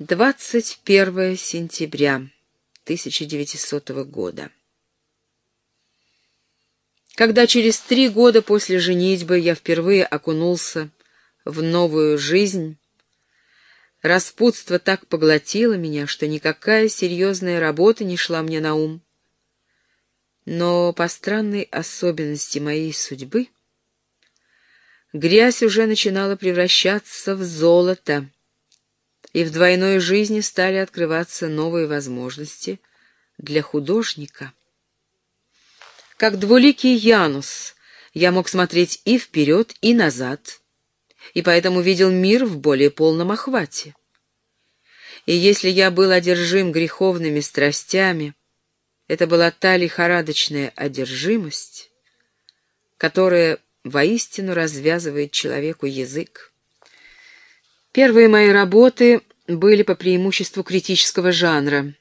21 сентября 1900 года. Когда через три года после женитьбы я впервые окунулся в новую жизнь, распутство так поглотило меня, что никакая серьезная работа не шла мне на ум. Но по странной особенности моей судьбы грязь уже начинала превращаться в золото, и в двойной жизни стали открываться новые возможности для художника. Как двуликий Янус я мог смотреть и вперед, и назад, и поэтому видел мир в более полном охвате. И если я был одержим греховными страстями, это была та лихорадочная одержимость, которая воистину развязывает человеку язык. Первые мои работы были по преимуществу критического жанра.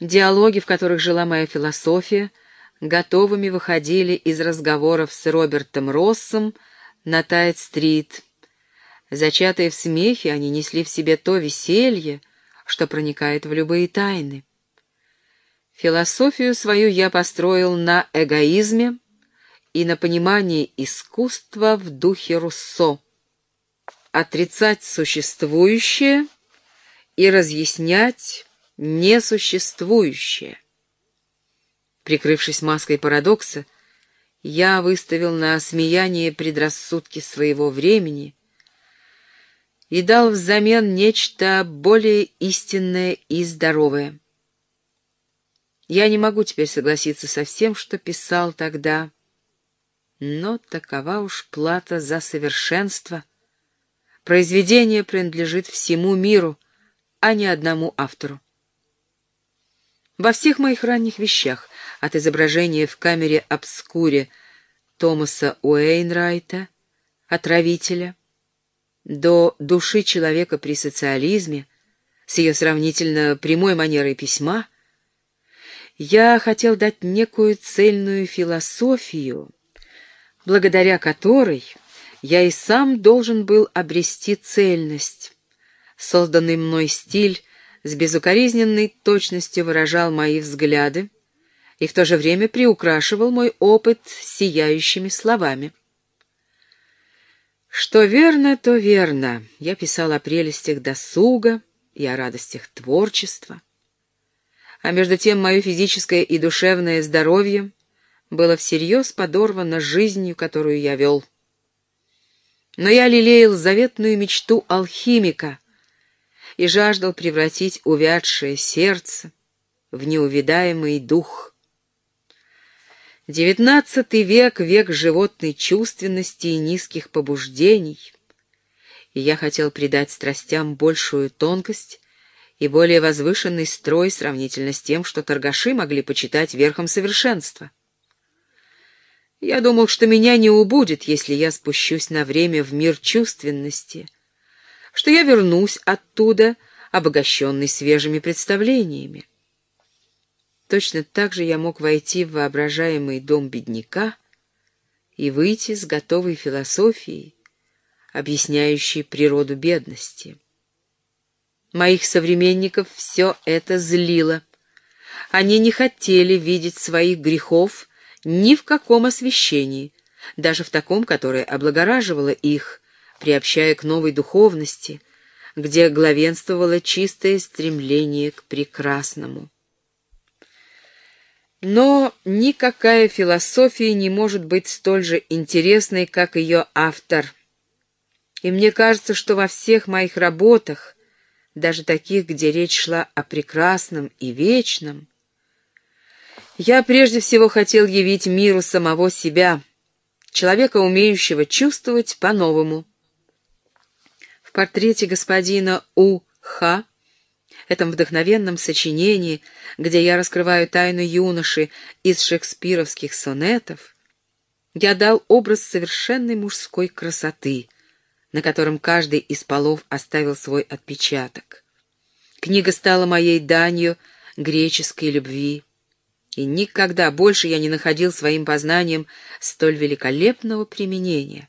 Диалоги, в которых жила моя философия, готовыми выходили из разговоров с Робертом Россом на Тайт-стрит. Зачатые в смехе, они несли в себе то веселье, что проникает в любые тайны. Философию свою я построил на эгоизме и на понимании искусства в духе Руссо отрицать существующее и разъяснять несуществующее. Прикрывшись маской парадокса, я выставил на осмеяние предрассудки своего времени и дал взамен нечто более истинное и здоровое. Я не могу теперь согласиться со всем, что писал тогда, но такова уж плата за совершенство — Произведение принадлежит всему миру, а не одному автору. Во всех моих ранних вещах, от изображения в камере обскуре Томаса Уэйнрайта, отравителя, до души человека при социализме, с ее сравнительно прямой манерой письма, я хотел дать некую цельную философию, благодаря которой я и сам должен был обрести цельность. Созданный мной стиль с безукоризненной точностью выражал мои взгляды и в то же время приукрашивал мой опыт сияющими словами. Что верно, то верно. Я писал о прелестях досуга и о радостях творчества. А между тем мое физическое и душевное здоровье было всерьез подорвано жизнью, которую я вел. Но я лелеял заветную мечту алхимика и жаждал превратить увядшее сердце в неувидаемый дух. Девятнадцатый век — век животной чувственности и низких побуждений, и я хотел придать страстям большую тонкость и более возвышенный строй сравнительно с тем, что торгаши могли почитать верхом совершенства. Я думал, что меня не убудет, если я спущусь на время в мир чувственности, что я вернусь оттуда, обогащенный свежими представлениями. Точно так же я мог войти в воображаемый дом бедняка и выйти с готовой философией, объясняющей природу бедности. Моих современников все это злило. Они не хотели видеть своих грехов ни в каком освящении, даже в таком, которое облагораживало их, приобщая к новой духовности, где главенствовало чистое стремление к прекрасному. Но никакая философия не может быть столь же интересной, как ее автор. И мне кажется, что во всех моих работах, даже таких, где речь шла о прекрасном и вечном, я прежде всего хотел явить миру самого себя, человека, умеющего чувствовать по-новому. В портрете господина У. Х., этом вдохновенном сочинении, где я раскрываю тайну юноши из шекспировских сонетов, я дал образ совершенной мужской красоты, на котором каждый из полов оставил свой отпечаток. Книга стала моей данью греческой любви и никогда больше я не находил своим познанием столь великолепного применения.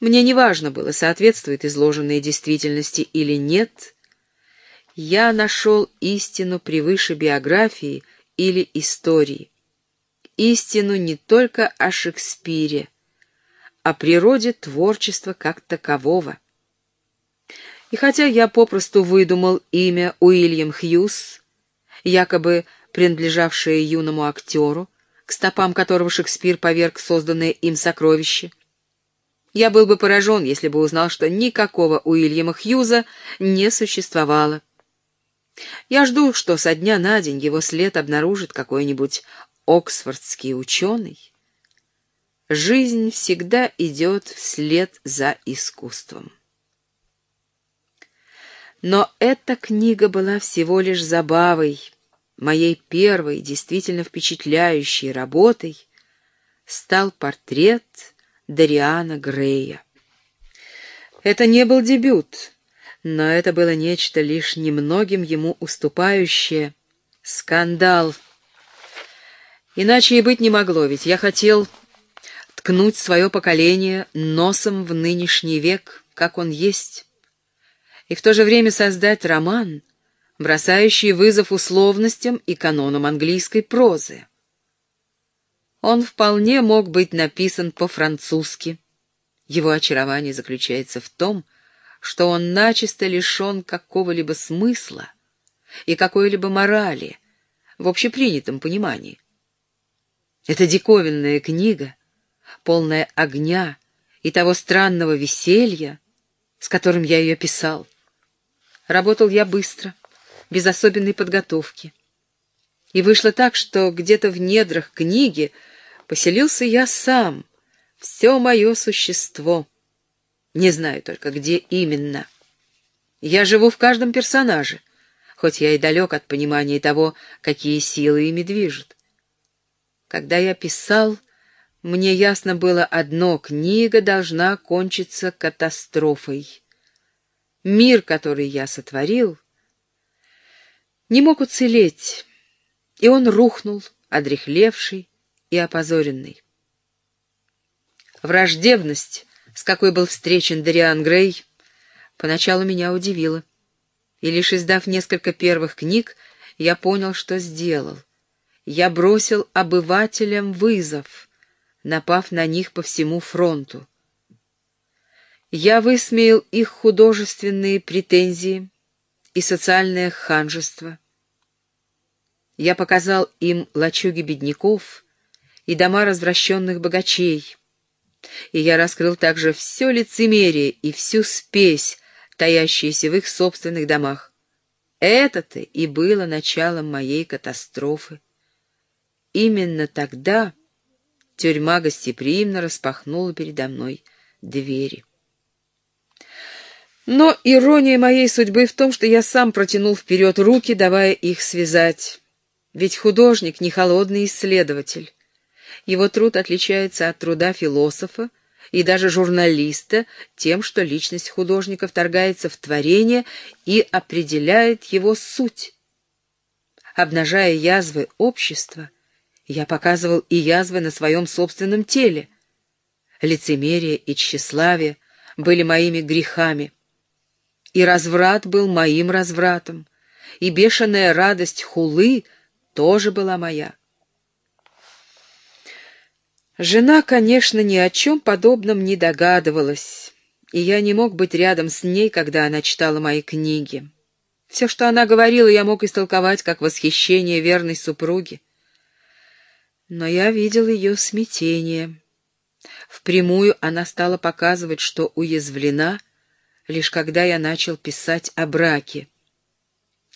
Мне не важно было, соответствует изложенной действительности или нет, я нашел истину превыше биографии или истории. Истину не только о Шекспире, о природе творчества как такового. И хотя я попросту выдумал имя Уильям Хьюз, якобы принадлежавшее юному актеру, к стопам которого Шекспир поверг созданное им сокровище, я был бы поражен, если бы узнал, что никакого Уильяма Хьюза не существовало. Я жду, что со дня на день его след обнаружит какой-нибудь оксфордский ученый. Жизнь всегда идет вслед за искусством. Но эта книга была всего лишь забавой, моей первой, действительно впечатляющей работой стал портрет Дариана Грея. Это не был дебют, но это было нечто лишь немногим ему уступающее. Скандал. Иначе и быть не могло, ведь я хотел ткнуть свое поколение носом в нынешний век, как он есть, и в то же время создать роман, бросающий вызов условностям и канонам английской прозы. Он вполне мог быть написан по-французски. Его очарование заключается в том, что он начисто лишен какого-либо смысла и какой-либо морали в общепринятом понимании. Это диковинная книга, полная огня и того странного веселья, с которым я ее писал. Работал я быстро, без особенной подготовки. И вышло так, что где-то в недрах книги поселился я сам, все мое существо. Не знаю только, где именно. Я живу в каждом персонаже, хоть я и далек от понимания того, какие силы ими движут. Когда я писал, мне ясно было одно — книга должна кончиться катастрофой. Мир, который я сотворил, не мог уцелеть, и он рухнул, одрехлевший, и опозоренный. Враждебность, с какой был встречен Дариан Грей, поначалу меня удивила. И лишь издав несколько первых книг, я понял, что сделал. Я бросил обывателям вызов, напав на них по всему фронту. Я высмеял их художественные претензии и социальное ханжество. Я показал им лачуги бедняков и дома развращенных богачей. И я раскрыл также все лицемерие и всю спесь, таящиеся в их собственных домах. Это-то и было началом моей катастрофы. Именно тогда тюрьма гостеприимно распахнула передо мной двери. Но ирония моей судьбы в том, что я сам протянул вперед руки, давая их связать. Ведь художник не холодный исследователь. Его труд отличается от труда философа и даже журналиста тем, что личность художника вторгается в творение и определяет его суть. Обнажая язвы общества, я показывал и язвы на своем собственном теле. Лицемерие и тщеславие были моими грехами. И разврат был моим развратом, и бешеная радость хулы тоже была моя. Жена, конечно, ни о чем подобном не догадывалась, и я не мог быть рядом с ней, когда она читала мои книги. Все, что она говорила, я мог истолковать как восхищение верной супруги. Но я видел ее смятение. Впрямую она стала показывать, что уязвлена, лишь когда я начал писать о браке.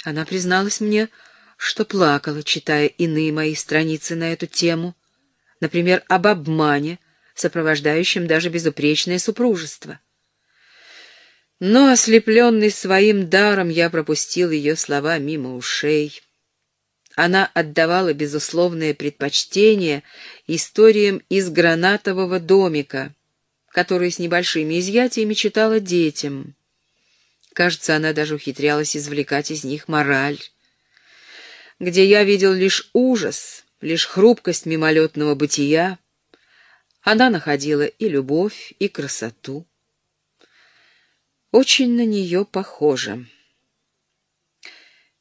Она призналась мне, что плакала, читая иные мои страницы на эту тему, например, об обмане, сопровождающем даже безупречное супружество. Но, ослепленный своим даром, я пропустил ее слова мимо ушей. Она отдавала безусловное предпочтение историям из гранатового домика, которые с небольшими изъятиями читала детям. Кажется, она даже ухитрялась извлекать из них мораль. Где я видел лишь ужас, лишь хрупкость мимолетного бытия, она находила и любовь, и красоту. Очень на нее похоже.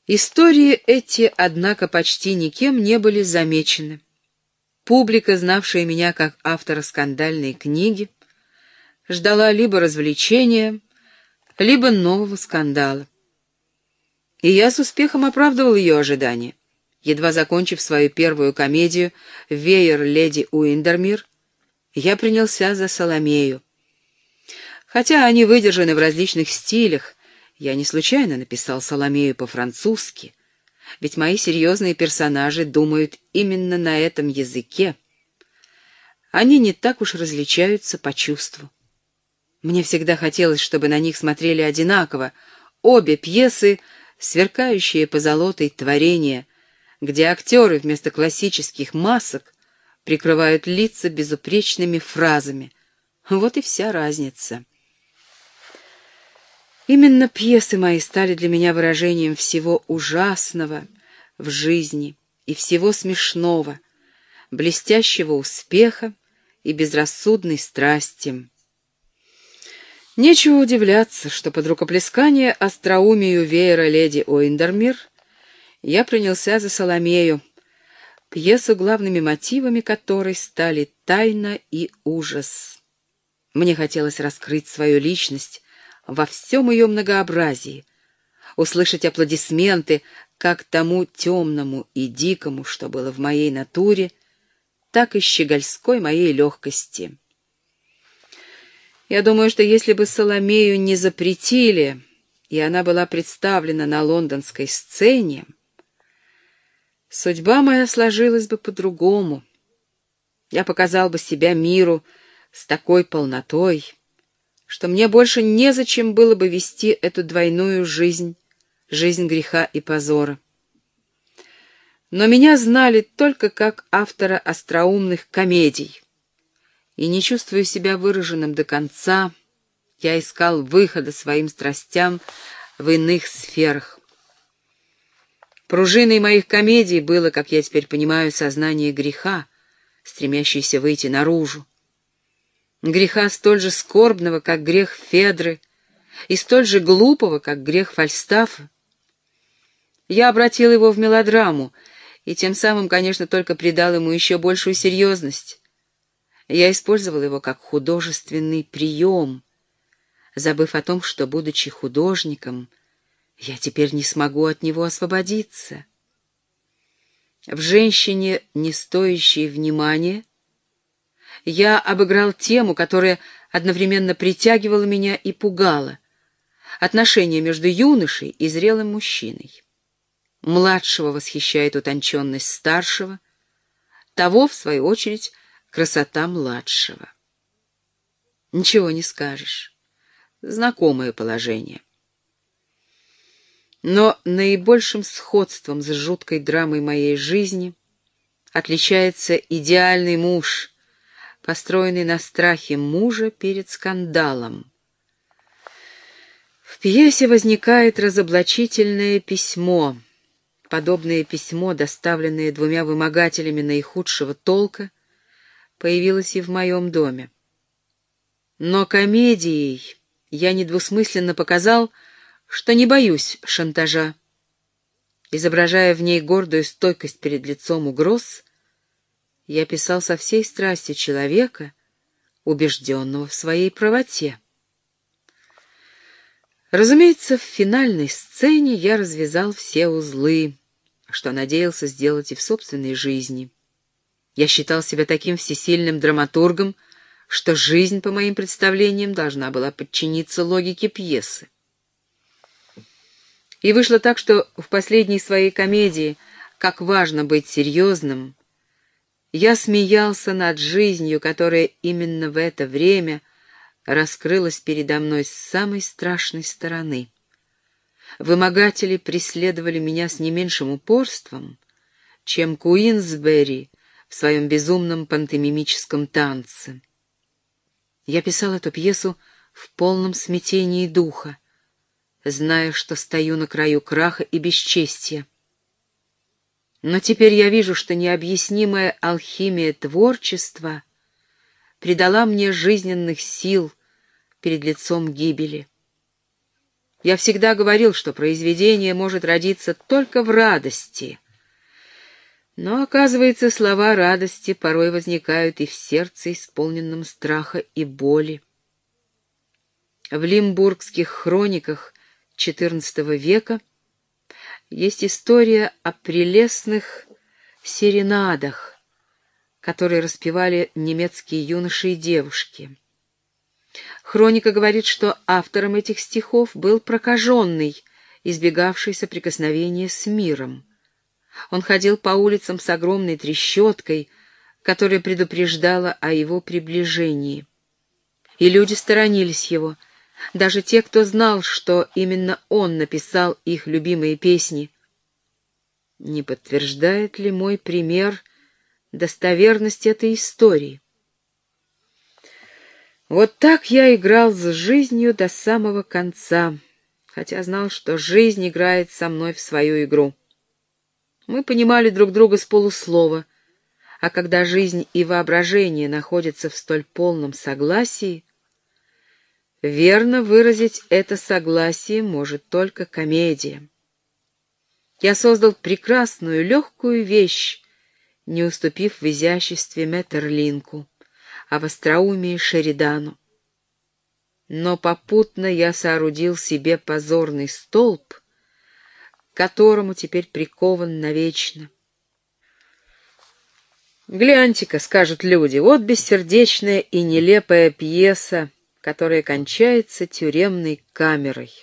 Истории эти, однако, почти никем не были замечены. Публика, знавшая меня как автора скандальной книги, ждала либо развлечения, либо нового скандала. И я с успехом оправдывал ее ожидания. Едва закончив свою первую комедию «Веер леди Уиндермир», я принялся за Соломею. Хотя они выдержаны в различных стилях, я не случайно написал Соломею по-французски, ведь мои серьезные персонажи думают именно на этом языке. Они не так уж различаются по чувству. Мне всегда хотелось, чтобы на них смотрели одинаково. Обе пьесы — сверкающие позолотой творения, где актеры вместо классических масок прикрывают лица безупречными фразами. Вот и вся разница. Именно пьесы мои стали для меня выражением всего ужасного в жизни и всего смешного, блестящего успеха и безрассудной страсти. Нечего удивляться, что под рукоплескание остроумию веера леди Оиндермир я принялся за Соломею, пьесу, главными мотивами которой стали тайна и ужас. Мне хотелось раскрыть свою личность, во всем ее многообразии, услышать аплодисменты как тому темному и дикому, что было в моей натуре, так и щегольской моей легкости. Я думаю, что если бы Соломею не запретили, и она была представлена на лондонской сцене, судьба моя сложилась бы по-другому. Я показал бы себя миру с такой полнотой, что мне больше незачем было бы вести эту двойную жизнь, жизнь греха и позора. Но меня знали только как автора остроумных комедий, и, не чувствуя себя выраженным до конца, я искал выхода своим страстям в иных сферах. Пружиной моих комедий было, как я теперь понимаю, сознание греха, стремящееся выйти наружу, греха столь же скорбного, как грех Федры, и столь же глупого, как грех Фальстафа. Я обратил его в мелодраму, и тем самым, конечно, только придал ему еще большую серьезность. Я использовал его как художественный прием, забыв о том, что, будучи художником, я теперь не смогу от него освободиться. В женщине, не стоящей внимания, я обыграл тему, которая одновременно притягивала меня и пугала. Отношения между юношей и зрелым мужчиной. Младшего восхищает утонченность старшего, того, в свою очередь, красота младшего. Ничего не скажешь. Знакомое положение. Но наибольшим сходством с жуткой драмой моей жизни отличается идеальный муж — построенный на страхе мужа перед скандалом. В пьесе возникает разоблачительное письмо. Подобное письмо, доставленное двумя вымогателями наихудшего толка, появилось и в моем доме. Но комедией я недвусмысленно показал, что не боюсь шантажа. Изображая в ней гордую стойкость перед лицом угроз, я писал со всей страстью человека, убежденного в своей правоте. Разумеется, в финальной сцене я развязал все узлы, что надеялся сделать и в собственной жизни. Я считал себя таким всесильным драматургом, что жизнь, по моим представлениям, должна была подчиниться логике пьесы. И вышло так, что в последней своей комедии «Как важно быть серьезным» Я смеялся над жизнью, которая именно в это время раскрылась передо мной с самой страшной стороны. Вымогатели преследовали меня с не меньшим упорством, чем Куинсбери в своем безумном пантомимическом танце. Я писал эту пьесу в полном смятении духа, зная, что стою на краю краха и бесчестия. Но теперь я вижу, что необъяснимая алхимия творчества придала мне жизненных сил перед лицом гибели. Я всегда говорил, что произведение может родиться только в радости. Но, оказывается, слова радости порой возникают и в сердце, исполненном страха и боли. В лимбургских хрониках XIV века есть история о прелестных серенадах, которые распевали немецкие юноши и девушки. Хроника говорит, что автором этих стихов был прокаженный, избегавший соприкосновения с миром. Он ходил по улицам с огромной трещоткой, которая предупреждала о его приближении. И люди сторонились его, даже те, кто знал, что именно он написал их любимые песни. Не подтверждает ли мой пример достоверность этой истории? Вот так я играл с жизнью до самого конца, хотя знал, что жизнь играет со мной в свою игру. Мы понимали друг друга с полуслова, а когда жизнь и воображение находятся в столь полном согласии, верно выразить это согласие может только комедия. Я создал прекрасную, легкую вещь, не уступив в изяществе Метерлинку а в остроумии Шеридану. Но попутно я соорудил себе позорный столб, которому теперь прикован навечно. «Гляньте-ка», — скажут люди, — «вот бессердечная и нелепая пьеса, которая кончается тюремной камерой».